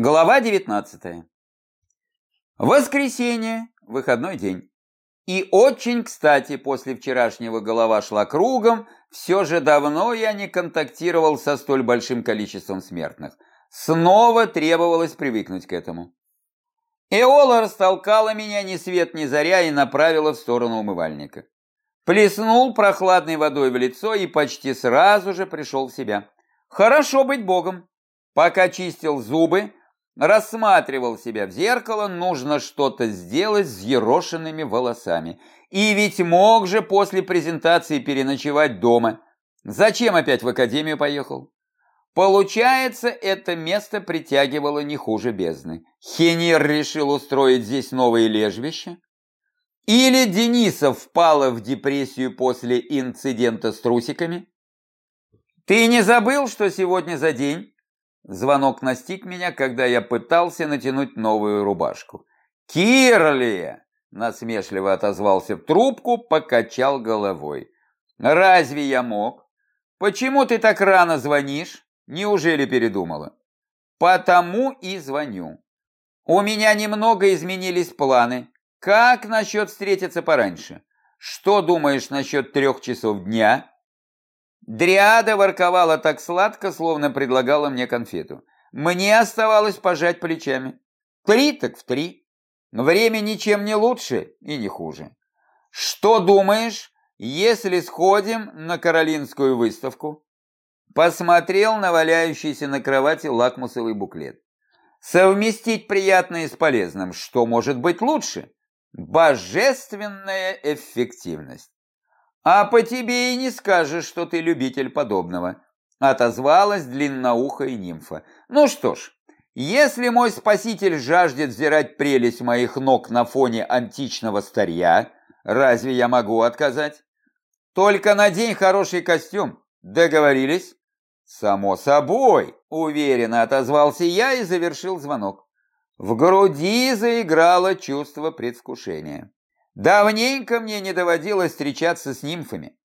Глава 19. Воскресенье, выходной день. И очень кстати, после вчерашнего голова шла кругом, все же давно я не контактировал со столь большим количеством смертных. Снова требовалось привыкнуть к этому. Эола растолкала меня ни свет ни заря и направила в сторону умывальника. Плеснул прохладной водой в лицо и почти сразу же пришел в себя. Хорошо быть богом. Пока чистил зубы, рассматривал себя в зеркало, нужно что-то сделать с ерошенными волосами. И ведь мог же после презентации переночевать дома. Зачем опять в академию поехал? Получается, это место притягивало не хуже бездны. Хенир решил устроить здесь новое лежбище? Или Денисов впала в депрессию после инцидента с трусиками? Ты не забыл, что сегодня за день? Звонок настиг меня, когда я пытался натянуть новую рубашку. «Кирли!» – насмешливо отозвался в трубку, покачал головой. «Разве я мог? Почему ты так рано звонишь? Неужели передумала?» «Потому и звоню. У меня немного изменились планы. Как насчет встретиться пораньше? Что думаешь насчет трех часов дня?» Дриада ворковала так сладко, словно предлагала мне конфету. Мне оставалось пожать плечами. Три так в три. Время ничем не лучше и не хуже. Что думаешь, если сходим на Каролинскую выставку? Посмотрел на валяющийся на кровати лакмусовый буклет. Совместить приятное с полезным, что может быть лучше? Божественная эффективность. «А по тебе и не скажешь, что ты любитель подобного», — отозвалась длинноухая нимфа. «Ну что ж, если мой спаситель жаждет взирать прелесть моих ног на фоне античного старья, разве я могу отказать? Только надень хороший костюм. Договорились?» «Само собой», — уверенно отозвался я и завершил звонок. В груди заиграло чувство предвкушения. Давненько мне не доводилось встречаться с нимфами.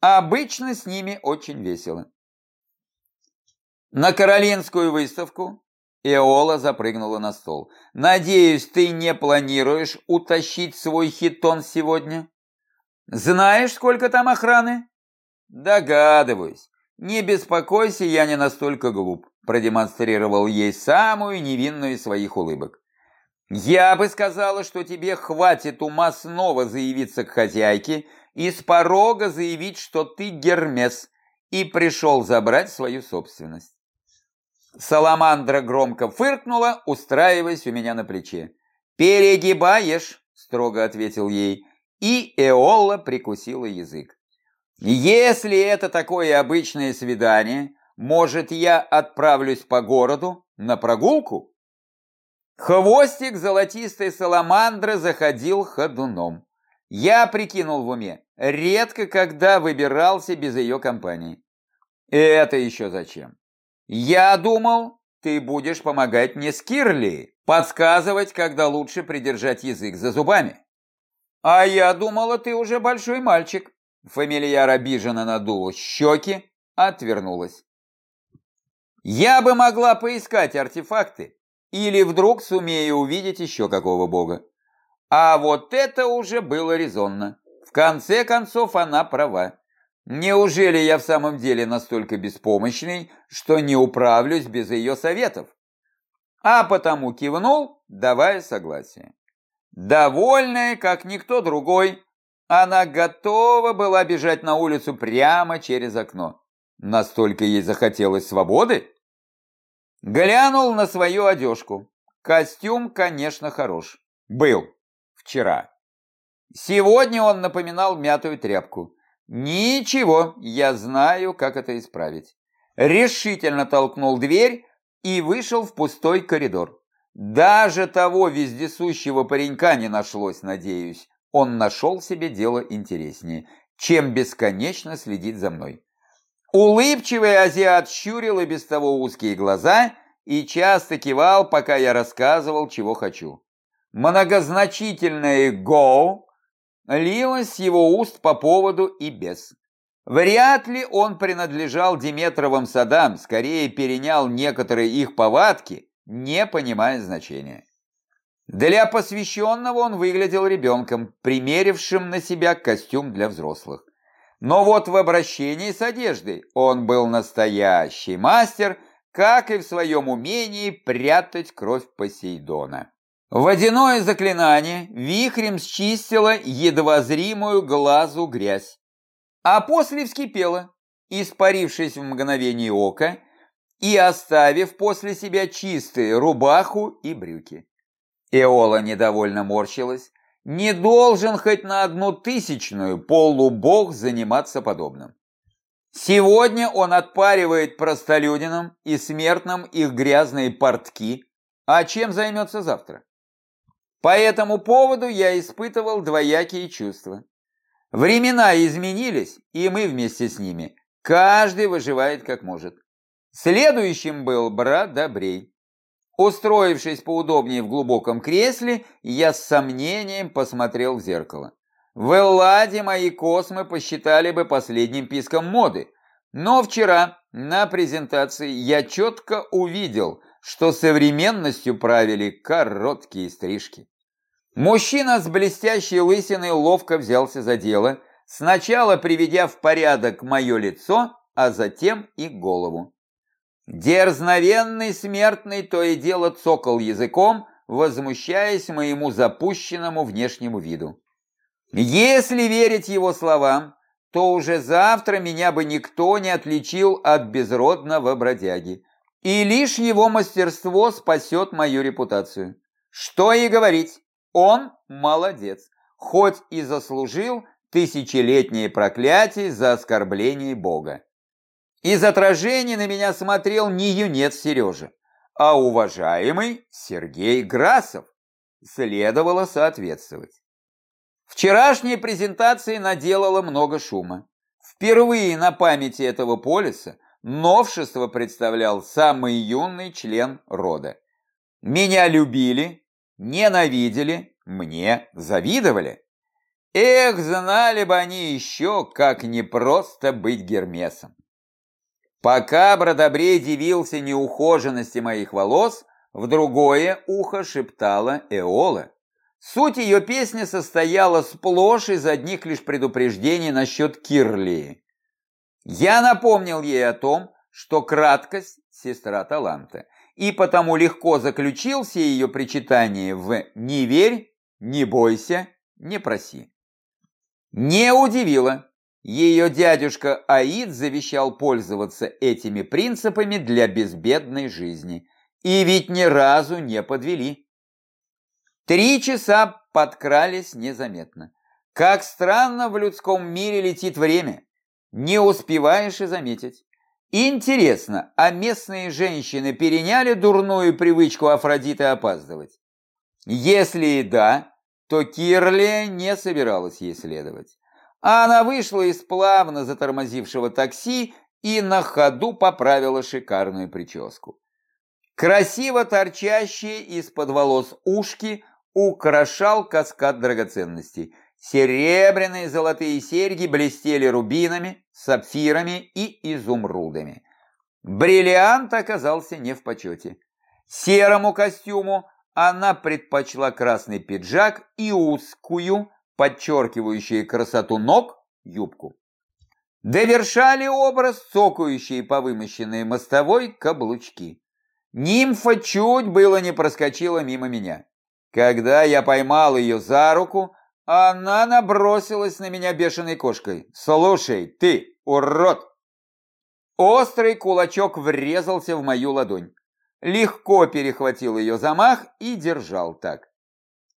Обычно с ними очень весело. На Каролинскую выставку Эола запрыгнула на стол. «Надеюсь, ты не планируешь утащить свой хитон сегодня? Знаешь, сколько там охраны?» «Догадываюсь. Не беспокойся, я не настолько глуп», продемонстрировал ей самую невинную из своих улыбок. Я бы сказала, что тебе хватит ума снова заявиться к хозяйке и с порога заявить, что ты Гермес и пришел забрать свою собственность. Саламандра громко фыркнула, устраиваясь у меня на плече. «Перегибаешь», — строго ответил ей, и Эолла прикусила язык. «Если это такое обычное свидание, может, я отправлюсь по городу на прогулку?» Хвостик золотистой саламандры заходил ходуном. Я прикинул в уме, редко когда выбирался без ее компании. Это еще зачем? Я думал, ты будешь помогать мне с Кирли, подсказывать, когда лучше придержать язык за зубами. А я думала, ты уже большой мальчик. Фамильяр обиженно надул щеки, отвернулась. Я бы могла поискать артефакты, или вдруг сумею увидеть еще какого бога. А вот это уже было резонно. В конце концов, она права. Неужели я в самом деле настолько беспомощный, что не управлюсь без ее советов? А потому кивнул, давая согласие. Довольная, как никто другой, она готова была бежать на улицу прямо через окно. Настолько ей захотелось свободы? Глянул на свою одежку. Костюм, конечно, хорош. Был. Вчера. Сегодня он напоминал мятую тряпку. Ничего, я знаю, как это исправить. Решительно толкнул дверь и вышел в пустой коридор. Даже того вездесущего паренька не нашлось, надеюсь. Он нашел себе дело интереснее, чем бесконечно следить за мной. Улыбчивый азиат щурил и без того узкие глаза и часто кивал, пока я рассказывал, чего хочу. Многозначительное «го» лилось с его уст по поводу и без. Вряд ли он принадлежал Диметровым садам, скорее перенял некоторые их повадки не понимая значения. Для посвященного он выглядел ребенком, примерившим на себя костюм для взрослых. Но вот в обращении с одеждой он был настоящий мастер, как и в своем умении прятать кровь Посейдона. Водяное заклинание вихрем счистило едва зримую глазу грязь, а после вскипело, испарившись в мгновение ока и оставив после себя чистые рубаху и брюки. Эола недовольно морщилась, не должен хоть на одну тысячную полубог заниматься подобным. Сегодня он отпаривает простолюдинам и смертным их грязные портки, а чем займется завтра? По этому поводу я испытывал двоякие чувства. Времена изменились, и мы вместе с ними. Каждый выживает как может. Следующим был брат Добрей. Устроившись поудобнее в глубоком кресле, я с сомнением посмотрел в зеркало. В Элладе мои космы посчитали бы последним писком моды. Но вчера на презентации я четко увидел, что современностью правили короткие стрижки. Мужчина с блестящей лысиной ловко взялся за дело, сначала приведя в порядок мое лицо, а затем и голову. Дерзновенный смертный то и дело цокал языком, возмущаясь моему запущенному внешнему виду. Если верить его словам, то уже завтра меня бы никто не отличил от безродного бродяги, и лишь его мастерство спасет мою репутацию. Что и говорить, он молодец, хоть и заслужил тысячелетнее проклятие за оскорбление Бога. Из отражения на меня смотрел не юнец Сережа, а уважаемый Сергей Грасов. Следовало соответствовать. Вчерашняя презентация наделала много шума. Впервые на памяти этого полиса новшество представлял самый юный член рода. Меня любили, ненавидели, мне завидовали. Эх, знали бы они еще, как непросто быть Гермесом. Пока Бродобрей дивился неухоженности моих волос, в другое ухо шептала Эола. Суть ее песни состояла сплошь из одних лишь предупреждений насчет Кирлии. Я напомнил ей о том, что краткость – сестра таланта, и потому легко заключил все ее причитания в «не верь», «не бойся», «не проси». Не удивило, ее дядюшка Аид завещал пользоваться этими принципами для безбедной жизни. И ведь ни разу не подвели. Три часа подкрались незаметно. Как странно в людском мире летит время. Не успеваешь и заметить. Интересно, а местные женщины переняли дурную привычку Афродиты опаздывать? Если и да, то Кирли не собиралась ей следовать а она вышла из плавно затормозившего такси и на ходу поправила шикарную прическу. Красиво торчащие из-под волос ушки украшал каскад драгоценностей. Серебряные золотые серьги блестели рубинами, сапфирами и изумрудами. Бриллиант оказался не в почете. Серому костюму она предпочла красный пиджак и узкую, подчеркивающие красоту ног, юбку. Довершали образ цокающие по вымощенной мостовой каблучки. Нимфа чуть было не проскочила мимо меня. Когда я поймал ее за руку, она набросилась на меня бешеной кошкой. «Слушай, ты, урод!» Острый кулачок врезался в мою ладонь. Легко перехватил ее замах и держал так.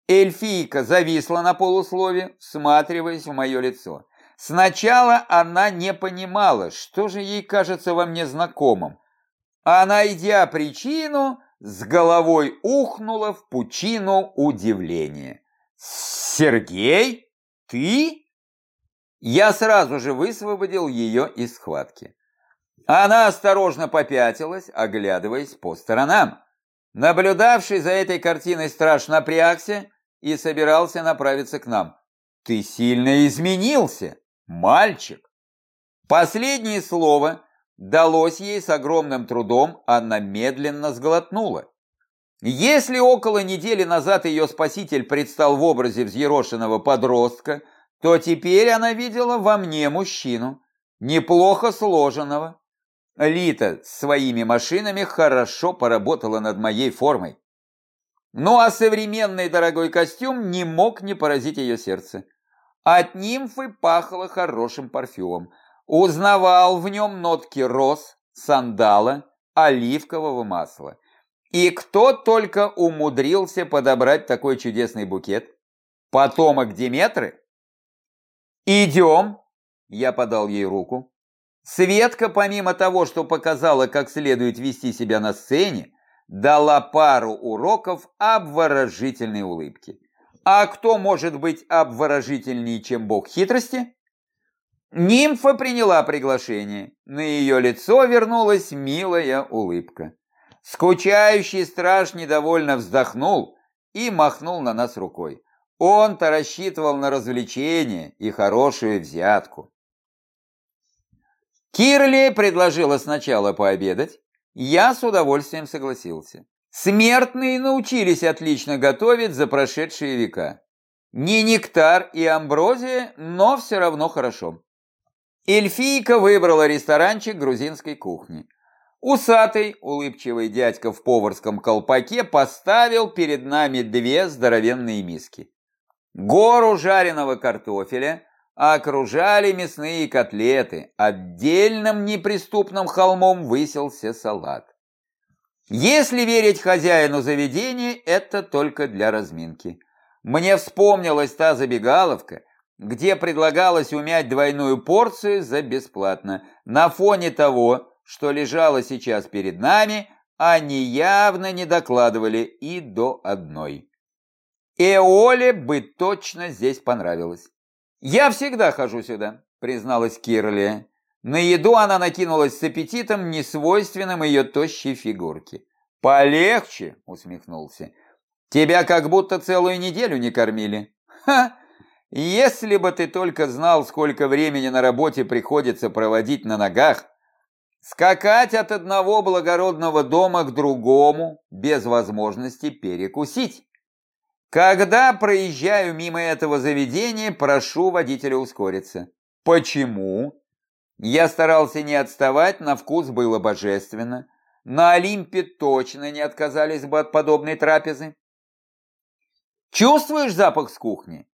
Эльфийка зависла на полуслове, всматриваясь в мое лицо. Сначала она не понимала, что же ей кажется во мне знакомым, а найдя причину, с головой ухнула в пучину удивления. «Сергей? Ты?» Я сразу же высвободил ее из схватки. Она осторожно попятилась, оглядываясь по сторонам. Наблюдавший за этой картиной страж напрягся, и собирался направиться к нам. «Ты сильно изменился, мальчик!» Последнее слово далось ей с огромным трудом, она медленно сглотнула. Если около недели назад ее спаситель предстал в образе взъерошенного подростка, то теперь она видела во мне мужчину, неплохо сложенного. Лита своими машинами хорошо поработала над моей формой. Ну а современный дорогой костюм не мог не поразить ее сердце. От нимфы пахло хорошим парфюмом. Узнавал в нем нотки роз, сандала, оливкового масла. И кто только умудрился подобрать такой чудесный букет? Потомок Диметры? «Идем!» – я подал ей руку. Светка, помимо того, что показала, как следует вести себя на сцене, дала пару уроков обворожительной улыбки. А кто может быть обворожительнее, чем бог хитрости? Нимфа приняла приглашение. На ее лицо вернулась милая улыбка. Скучающий страж недовольно вздохнул и махнул на нас рукой. Он-то рассчитывал на развлечение и хорошую взятку. Кирли предложила сначала пообедать, я с удовольствием согласился. Смертные научились отлично готовить за прошедшие века. Не нектар и амброзия, но все равно хорошо. Эльфийка выбрала ресторанчик грузинской кухни. Усатый, улыбчивый дядька в поварском колпаке поставил перед нами две здоровенные миски. Гору жареного картофеля окружали мясные котлеты, отдельным неприступным холмом высился салат. Если верить хозяину заведения, это только для разминки. Мне вспомнилась та забегаловка, где предлагалось умять двойную порцию за бесплатно. На фоне того, что лежало сейчас перед нами, они явно не докладывали и до одной. Эоле бы точно здесь понравилось. «Я всегда хожу сюда», — призналась Кирли. На еду она накинулась с аппетитом, несвойственным ее тощей фигурке. «Полегче», — усмехнулся. «Тебя как будто целую неделю не кормили». «Ха! Если бы ты только знал, сколько времени на работе приходится проводить на ногах, скакать от одного благородного дома к другому без возможности перекусить». Когда проезжаю мимо этого заведения, прошу водителя ускориться. Почему? Я старался не отставать, на вкус было божественно. На Олимпе точно не отказались бы от подобной трапезы. Чувствуешь запах с кухни?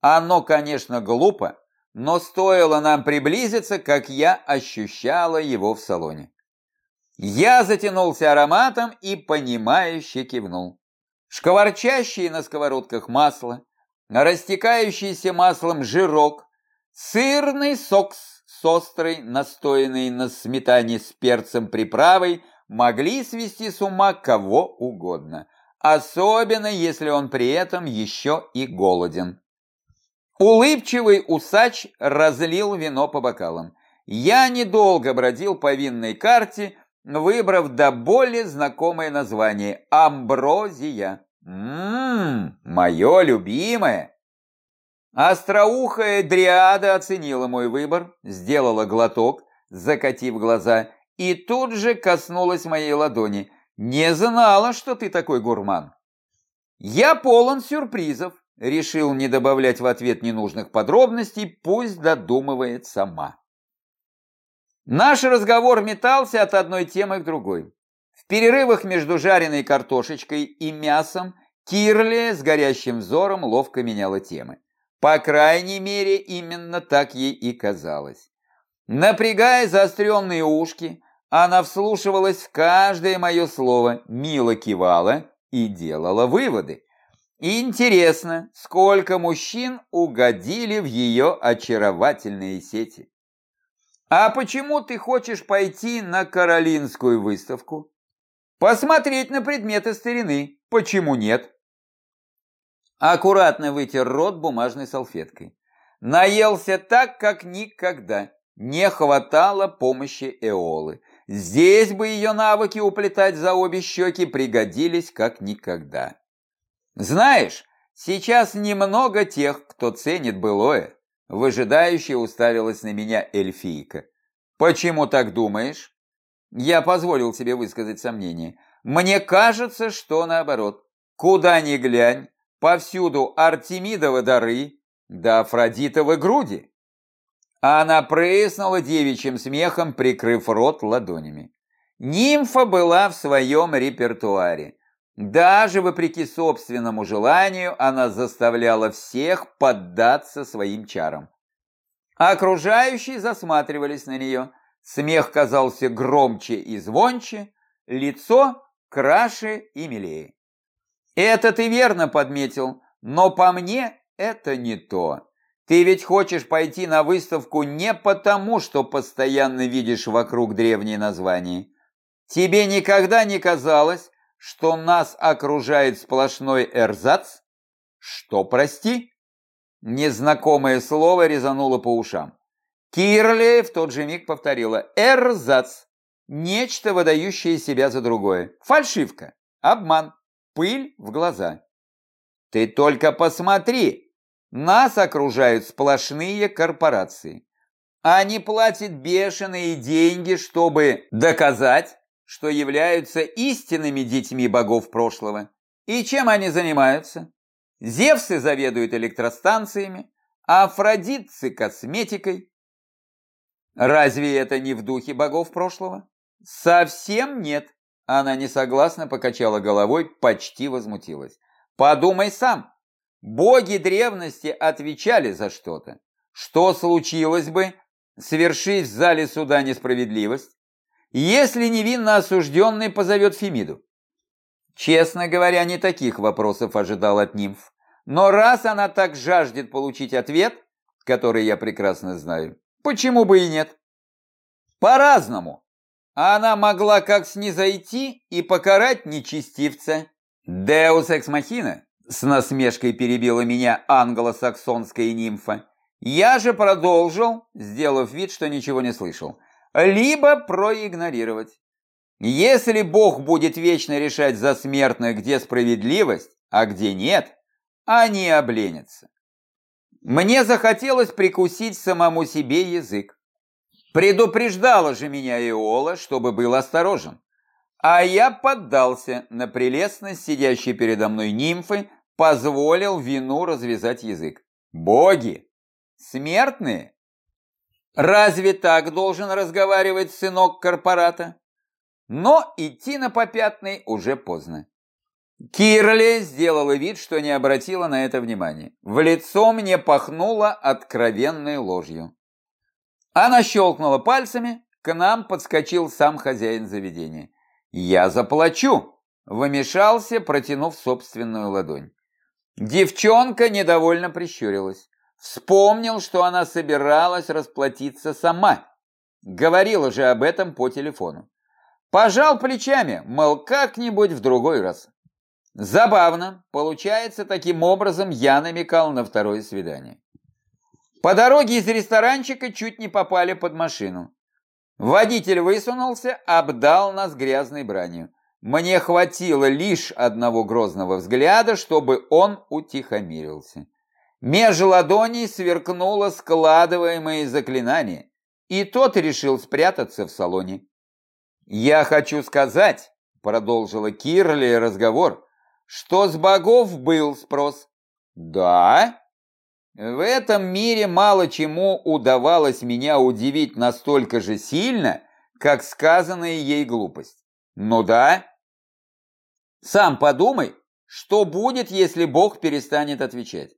Оно, конечно, глупо, но стоило нам приблизиться, как я ощущала его в салоне. Я затянулся ароматом и понимающе кивнул шкварчащие на сковородках масло, растекающийся маслом жирок, сырный сокс с острой, настоянной на сметане с перцем приправой могли свести с ума кого угодно, особенно если он при этом еще и голоден. Улыбчивый усач разлил вино по бокалам. Я недолго бродил по винной карте, выбрав до боли знакомое название – амброзия. Ммм, мое любимое. Остроухая дриада оценила мой выбор, сделала глоток, закатив глаза, и тут же коснулась моей ладони. Не знала, что ты такой гурман. Я полон сюрпризов, решил не добавлять в ответ ненужных подробностей, пусть додумывает сама. Наш разговор метался от одной темы к другой. В перерывах между жареной картошечкой и мясом Кирли с горящим взором ловко меняла темы. По крайней мере, именно так ей и казалось. Напрягая заостренные ушки, она вслушивалась в каждое мое слово, мило кивала и делала выводы. Интересно, сколько мужчин угодили в ее очаровательные сети. А почему ты хочешь пойти на Каролинскую выставку? Посмотреть на предметы старины. Почему нет? Аккуратно вытер рот бумажной салфеткой. Наелся так, как никогда. Не хватало помощи Эолы. Здесь бы ее навыки уплетать за обе щеки пригодились как никогда. Знаешь, сейчас немного тех, кто ценит былое. Выжидающе уставилась на меня эльфийка. «Почему так думаешь?» Я позволил себе высказать сомнение. Мне кажется, что наоборот. Куда ни глянь, повсюду Артемидовы дары, да Афродитовы груди. Она прыснула девичьим смехом, прикрыв рот ладонями. Нимфа была в своем репертуаре. Даже вопреки собственному желанию она заставляла всех поддаться своим чарам. Окружающие засматривались на нее. Смех казался громче и звонче, лицо краше и милее. Это ты верно подметил, но по мне это не то. Ты ведь хочешь пойти на выставку не потому, что постоянно видишь вокруг древние названия. Тебе никогда не казалось, что нас окружает сплошной эрзац? Что, прости? Незнакомое слово резануло по ушам. Кирли в тот же миг повторила «эрзац». Нечто, выдающее себя за другое. Фальшивка, обман, пыль в глаза. Ты только посмотри, нас окружают сплошные корпорации. Они платят бешеные деньги, чтобы доказать, что являются истинными детьми богов прошлого. И чем они занимаются? Зевсы заведуют электростанциями, а Афродитцы – косметикой. Разве это не в духе богов прошлого? Совсем нет. Она несогласно покачала головой, почти возмутилась. Подумай сам. Боги древности отвечали за что-то. Что случилось бы, свершив в зале суда несправедливость? Если невинно осужденный позовет Фемиду? Честно говоря, не таких вопросов ожидал от нимф. Но раз она так жаждет получить ответ, который я прекрасно знаю, почему бы и нет? По-разному. Она могла как снизойти и покарать нечестивца. Деус экс махина, с насмешкой перебила меня англосаксонская нимфа. Я же продолжил, сделав вид, что ничего не слышал либо проигнорировать. Если Бог будет вечно решать за смертных, где справедливость, а где нет, они обленятся. Мне захотелось прикусить самому себе язык. Предупреждала же меня Иола, чтобы был осторожен. А я поддался на прелестность сидящей передо мной нимфы, позволил вину развязать язык. Боги! Смертные Разве так должен разговаривать сынок корпората? Но идти на попятный уже поздно. Кирли сделала вид, что не обратила на это внимания. В лицо мне пахнуло откровенной ложью. Она щелкнула пальцами, к нам подскочил сам хозяин заведения. «Я заплачу!» – вымешался, протянув собственную ладонь. Девчонка недовольно прищурилась. Вспомнил, что она собиралась расплатиться сама. Говорила же об этом по телефону. Пожал плечами, мол, как-нибудь в другой раз. Забавно, получается, таким образом я намекал на второе свидание. По дороге из ресторанчика чуть не попали под машину. Водитель высунулся, обдал нас грязной бранью. Мне хватило лишь одного грозного взгляда, чтобы он утихомирился. Меж ладоней сверкнуло складываемое заклинание, и тот решил спрятаться в салоне. «Я хочу сказать», — продолжила Кирли разговор, «что с богов был спрос». «Да?» В этом мире мало чему удавалось меня удивить настолько же сильно, как сказанная ей глупость. Ну да. Сам подумай, что будет, если Бог перестанет отвечать.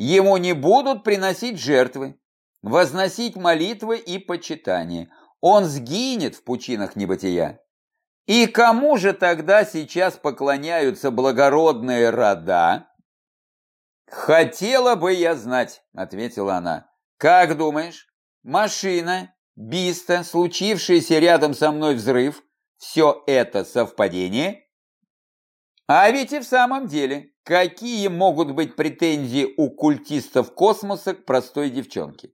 Ему не будут приносить жертвы, возносить молитвы и почитания. Он сгинет в пучинах небытия. И кому же тогда сейчас поклоняются благородные рода? Хотела бы я знать, ответила она. Как думаешь, машина, биста, случившийся рядом со мной взрыв, все это совпадение? А ведь и в самом деле, какие могут быть претензии у культистов космоса к простой девчонке?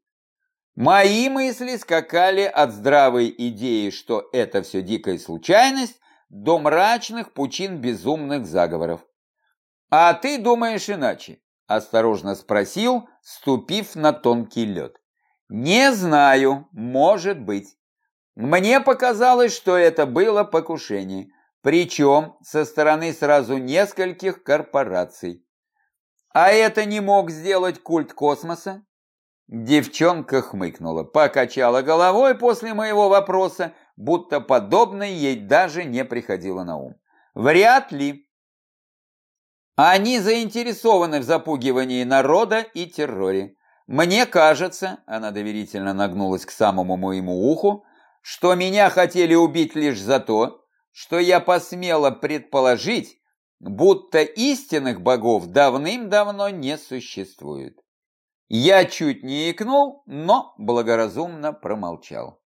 Мои мысли скакали от здравой идеи, что это все дикая случайность, до мрачных пучин безумных заговоров. «А ты думаешь иначе?» – осторожно спросил, ступив на тонкий лед. «Не знаю, может быть. Мне показалось, что это было покушение. Причем со стороны сразу нескольких корпораций. А это не мог сделать культ космоса? Девчонка хмыкнула, покачала головой после моего вопроса, будто подобное ей даже не приходило на ум. Вряд ли. Они заинтересованы в запугивании народа и терроре. Мне кажется, она доверительно нагнулась к самому моему уху, что меня хотели убить лишь за то, что я посмела предположить, будто истинных богов давным-давно не существует. Я чуть не икнул, но благоразумно промолчал.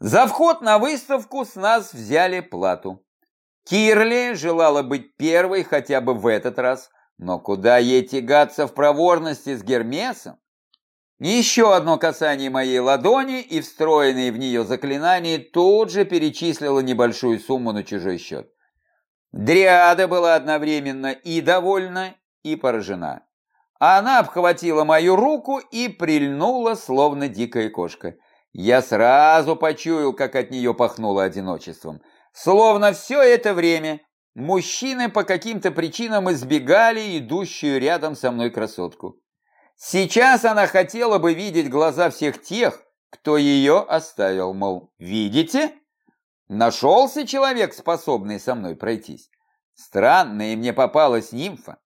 За вход на выставку с нас взяли плату. Кирли желала быть первой хотя бы в этот раз, но куда ей тягаться в проворности с Гермесом? Еще одно касание моей ладони, и встроенное в нее заклинание тут же перечислило небольшую сумму на чужой счет. Дриада была одновременно и довольна, и поражена. Она обхватила мою руку и прильнула, словно дикая кошка. Я сразу почуял, как от нее пахнуло одиночеством. Словно все это время мужчины по каким-то причинам избегали идущую рядом со мной красотку. Сейчас она хотела бы видеть глаза всех тех, кто ее оставил, мол, видите? Нашелся человек, способный со мной пройтись. Странная мне попалась нимфа.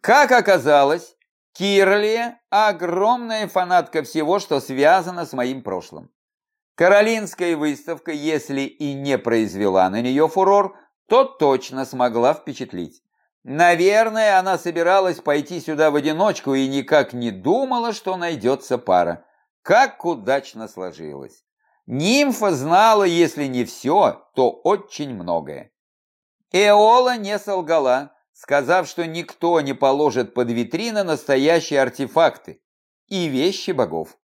Как оказалось, Кирли – огромная фанатка всего, что связано с моим прошлым. Каролинская выставка, если и не произвела на нее фурор, то точно смогла впечатлить. Наверное, она собиралась пойти сюда в одиночку и никак не думала, что найдется пара. Как удачно сложилось. Нимфа знала, если не все, то очень многое. Эола не солгала, сказав, что никто не положит под витрины настоящие артефакты и вещи богов.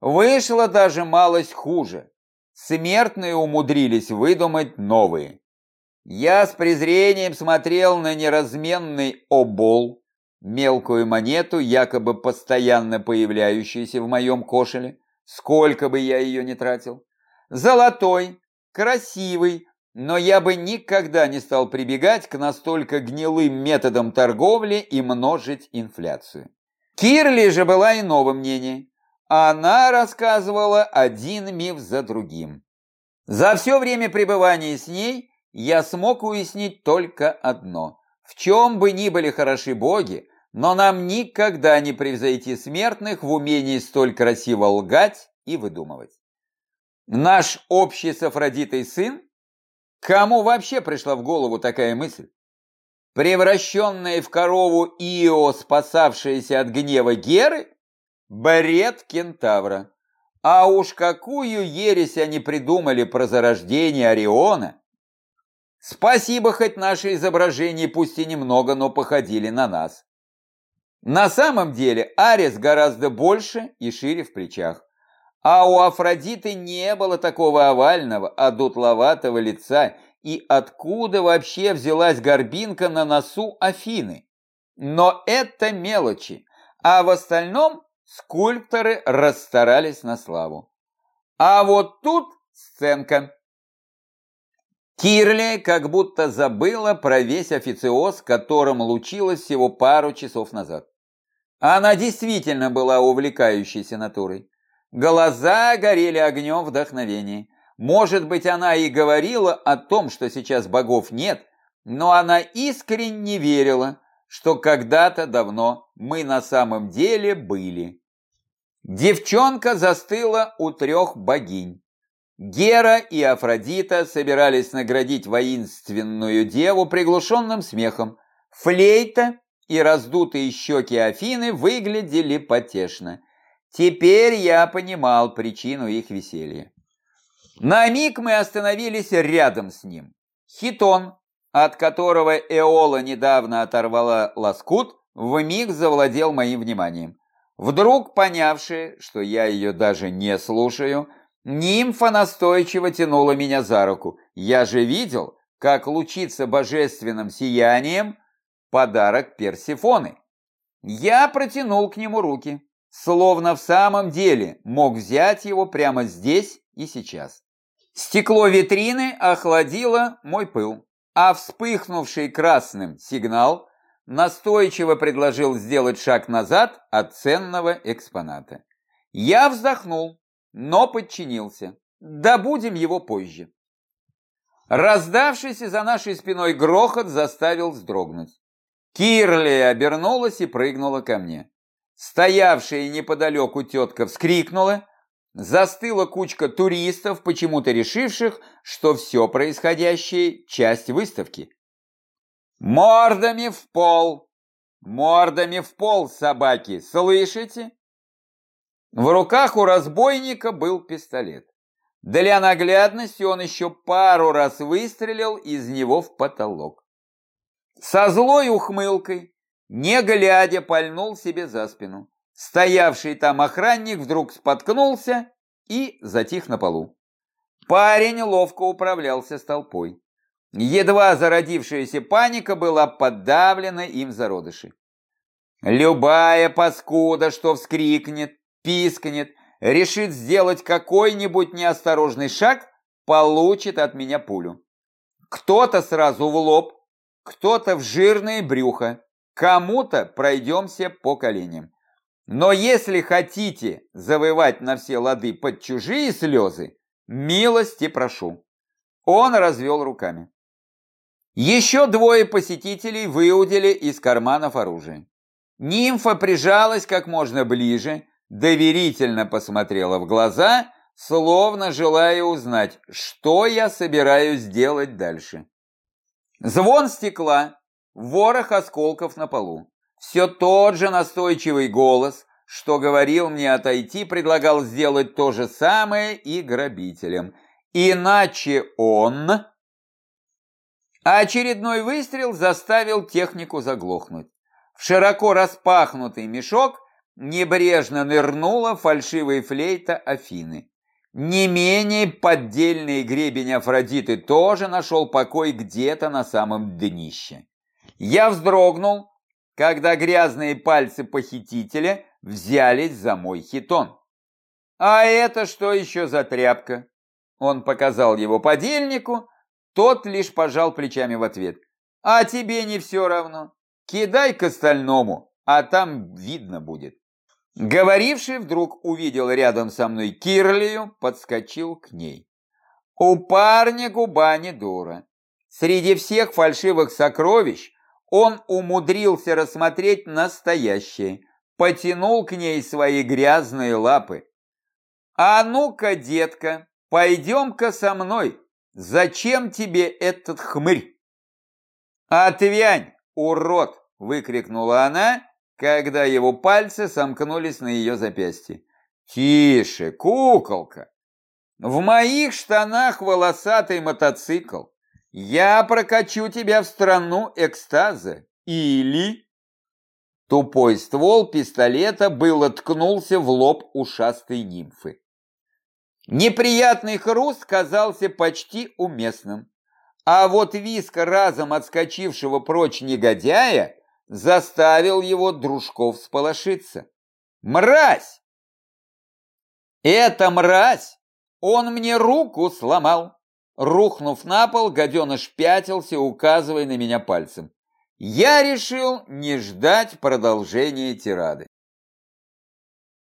Вышло даже малость хуже. Смертные умудрились выдумать новые. Я с презрением смотрел на неразменный обол, мелкую монету, якобы постоянно появляющуюся в моем кошеле, сколько бы я ее ни тратил. Золотой, красивый, но я бы никогда не стал прибегать к настолько гнилым методам торговли и множить инфляцию. Кирли же была иного мнения. Она рассказывала один миф за другим. За все время пребывания с ней я смог уяснить только одно. В чем бы ни были хороши боги, но нам никогда не превзойти смертных в умении столь красиво лгать и выдумывать. Наш общий с Афродитой сын? Кому вообще пришла в голову такая мысль? Превращенная в корову Ио, спасавшаяся от гнева Геры? Бред кентавра. А уж какую ересь они придумали про зарождение Ориона. Спасибо, хоть наши изображения, пусть и немного, но походили на нас. На самом деле Арес гораздо больше и шире в плечах. А у Афродиты не было такого овального, одутловатого лица, и откуда вообще взялась горбинка на носу Афины? Но это мелочи, а в остальном Скульпторы расстарались на славу. А вот тут сценка. Кирли как будто забыла про весь официоз, которым лучилась всего пару часов назад. Она действительно была увлекающейся натурой. Глаза горели огнем вдохновения. Может быть, она и говорила о том, что сейчас богов нет, но она искренне верила, что когда-то давно мы на самом деле были. Девчонка застыла у трех богинь. Гера и Афродита собирались наградить воинственную деву приглушенным смехом. Флейта и раздутые щеки Афины выглядели потешно. Теперь я понимал причину их веселья. На миг мы остановились рядом с ним. Хитон, от которого Эола недавно оторвала лоскут, вмиг завладел моим вниманием. Вдруг понявшая, что я ее даже не слушаю, нимфа настойчиво тянула меня за руку. Я же видел, как лучится божественным сиянием подарок Персифоны. Я протянул к нему руки, словно в самом деле мог взять его прямо здесь и сейчас. Стекло витрины охладило мой пыл, а вспыхнувший красным сигнал настойчиво предложил сделать шаг назад от ценного экспоната. Я вздохнул, но подчинился. Добудем его позже. Раздавшийся за нашей спиной грохот заставил вздрогнуть. Кирли обернулась и прыгнула ко мне. Стоявшая неподалеку тетка вскрикнула, застыла кучка туристов, почему-то решивших, что все происходящее – часть выставки. «Мордами в пол! Мордами в пол, собаки! Слышите?» В руках у разбойника был пистолет. Для наглядности он еще пару раз выстрелил из него в потолок. Со злой ухмылкой, не глядя, пальнул себе за спину. Стоявший там охранник вдруг споткнулся и затих на полу. Парень ловко управлялся с толпой. Едва зародившаяся паника была подавлена им зародыши. Любая паскуда, что вскрикнет, пискнет, решит сделать какой-нибудь неосторожный шаг, получит от меня пулю. Кто-то сразу в лоб, кто-то в жирное брюхо, кому-то пройдемся по коленям. Но если хотите завоевать на все лады под чужие слезы, милости прошу. Он развел руками. Еще двое посетителей выудили из карманов оружие. Нимфа прижалась как можно ближе, доверительно посмотрела в глаза, словно желая узнать, что я собираюсь делать дальше. Звон стекла, ворох осколков на полу. Все тот же настойчивый голос, что говорил мне отойти, предлагал сделать то же самое и грабителям. Иначе он... очередной выстрел заставил технику заглохнуть. В широко распахнутый мешок небрежно нырнула фальшивая флейта Афины. Не менее поддельный гребень Афродиты тоже нашел покой где-то на самом днище. Я вздрогнул, когда грязные пальцы похитителя взялись за мой хитон. «А это что еще за тряпка?» Он показал его подельнику, тот лишь пожал плечами в ответ. «А тебе не все равно. Кидай к остальному, а там видно будет». Говоривший вдруг увидел рядом со мной Кирлию, подскочил к ней. У парня губа не дура. Среди всех фальшивых сокровищ он умудрился рассмотреть настоящее, потянул к ней свои грязные лапы. «А ну-ка, детка, пойдем-ка со мной, зачем тебе этот хмырь?» «Отвянь, урод!» – выкрикнула она, когда его пальцы сомкнулись на ее запястье. «Тише, куколка! В моих штанах волосатый мотоцикл. Я прокачу тебя в страну экстаза. Или...» Тупой ствол пистолета был ткнулся в лоб ушастой нимфы. Неприятный хруст казался почти уместным. А вот виск разом отскочившего прочь негодяя заставил его дружков сполошиться. «Мразь!» «Это мразь! Он мне руку сломал!» Рухнув на пол, гаденыш пятился, указывая на меня пальцем. Я решил не ждать продолжения тирады.